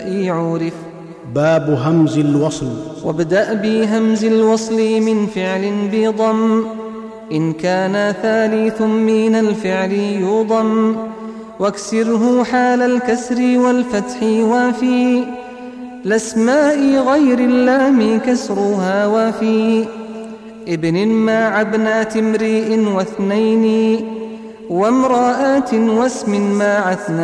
يعرف باب همز الوصل. وابدأ بهمز الوصل من فعل بضم. إن كان ثالث من الفعل يضم. واكسره حال الكسر والفتح وفي لاسماء غير اللام كسرها وفي ابن مع ابنات امرئ واثنين. وامرأة واسم مع اثنين